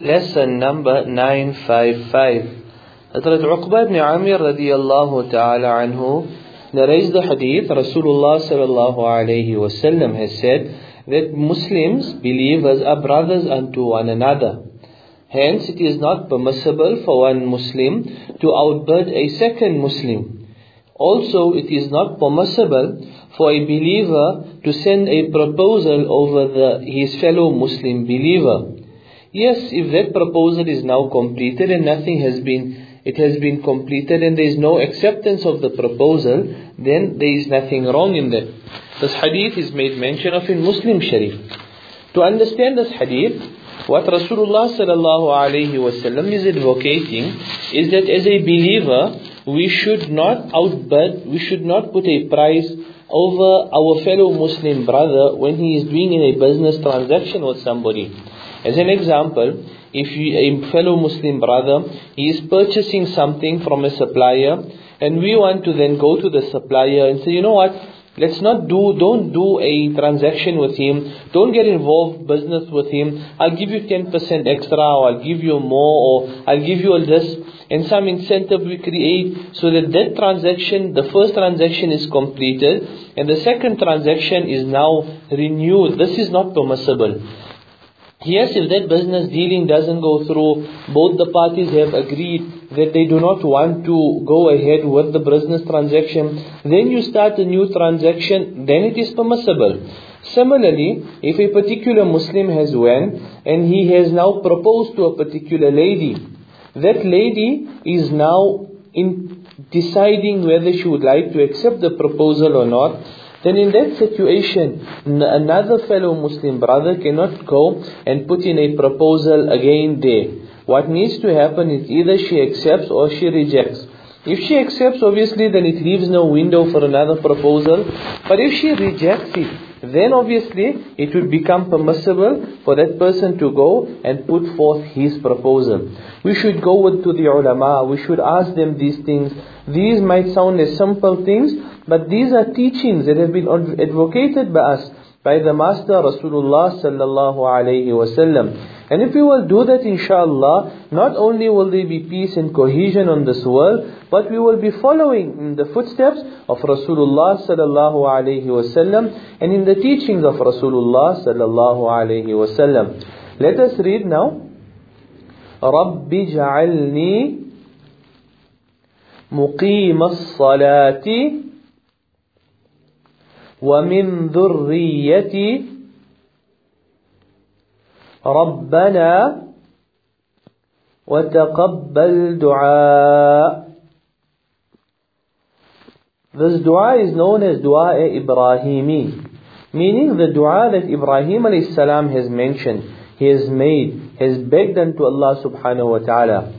Lesson number 955. Hazrat Uqba ibn Amir radiallahu ta'ala anhu narrates the hadith. Rasulullah sallallahu alayhi wasallam has said that Muslims, believers, are brothers unto one another. Hence, it is not permissible for one Muslim to outbid a second Muslim. Also, it is not permissible for a believer to send a proposal over the, his fellow Muslim believer. Yes, if that proposal is now completed and nothing has been, it has been completed and there is no acceptance of the proposal, then there is nothing wrong in that. This hadith is made mention of in Muslim Sharif. To understand this hadith, what Rasulullah sallallahu alaihi wasallam is advocating is that as a believer, we should not outbid, we should not put a price over our fellow Muslim brother when he is doing a business transaction with somebody. As an example, if you, a fellow Muslim brother, he is purchasing something from a supplier, and we want to then go to the supplier and say, you know what, let's not do, don't do a transaction with him, don't get involved business with him, I'll give you 10% extra, or I'll give you more, or I'll give you all this, and some incentive we create so that that transaction, the first transaction is completed, and the second transaction is now renewed. This is not permissible. Yes, if that business dealing doesn't go through, both the parties have agreed that they do not want to go ahead with the business transaction, then you start a new transaction, then it is permissible. Similarly, if a particular Muslim has went and he has now proposed to a particular lady, that lady is now in deciding whether she would like to accept the proposal or not, then in that situation, another fellow Muslim brother cannot go and put in a proposal again there. What needs to happen is either she accepts or she rejects. If she accepts, obviously, then it leaves no window for another proposal. But if she rejects it, then obviously it would become permissible for that person to go and put forth his proposal. We should go to the ulama, we should ask them these things. These might sound as simple things, but these are teachings that have been advocated by us, by the Master Rasulullah sallallahu alayhi wasallam. And if we will do that inshallah, not only will there be peace and cohesion on this world, but we will be following in the footsteps of Rasulullah sallallahu alayhi wasallam and in the teachings of Rasulullah sallallahu alayhi wasallam. Let us read now. رب اجعلني مقيم الصلاة ومن ذريتي ربنا وتقبل دعاء This dua is known as dua Ibrahimi, meaning the dua that Ibrahim alayhi salam has mentioned, he has made, has begged unto Allah subhanahu wa ta'ala.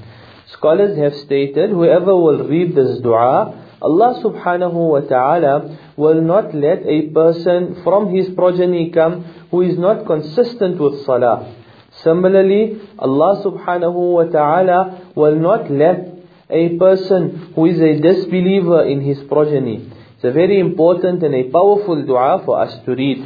Scholars have stated, whoever will read this dua, Allah subhanahu wa ta'ala will not let a person from his progeny come who is not consistent with salah. Similarly, Allah subhanahu wa ta'ala will not let a person who is a disbeliever in his progeny. It's a very important and a powerful dua for us to read.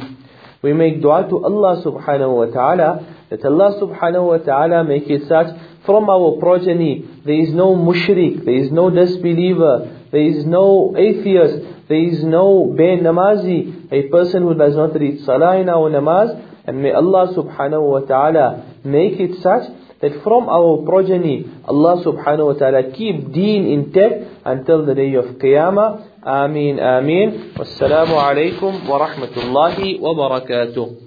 We make dua to Allah subhanahu wa ta'ala that Allah subhanahu wa ta'ala make it such from our progeny there is no mushrik, there is no disbeliever, there is no atheist, there is no bad namazi, a person who does not read salah in our namaz, and may Allah subhanahu wa ta'ala make it such that from our progeny, Allah subhanahu wa ta'ala keep deen intact until the day of Qiyamah. Ameen, Ameen. Wassalamu alaikum wa rahmatullahi wa barakatuh.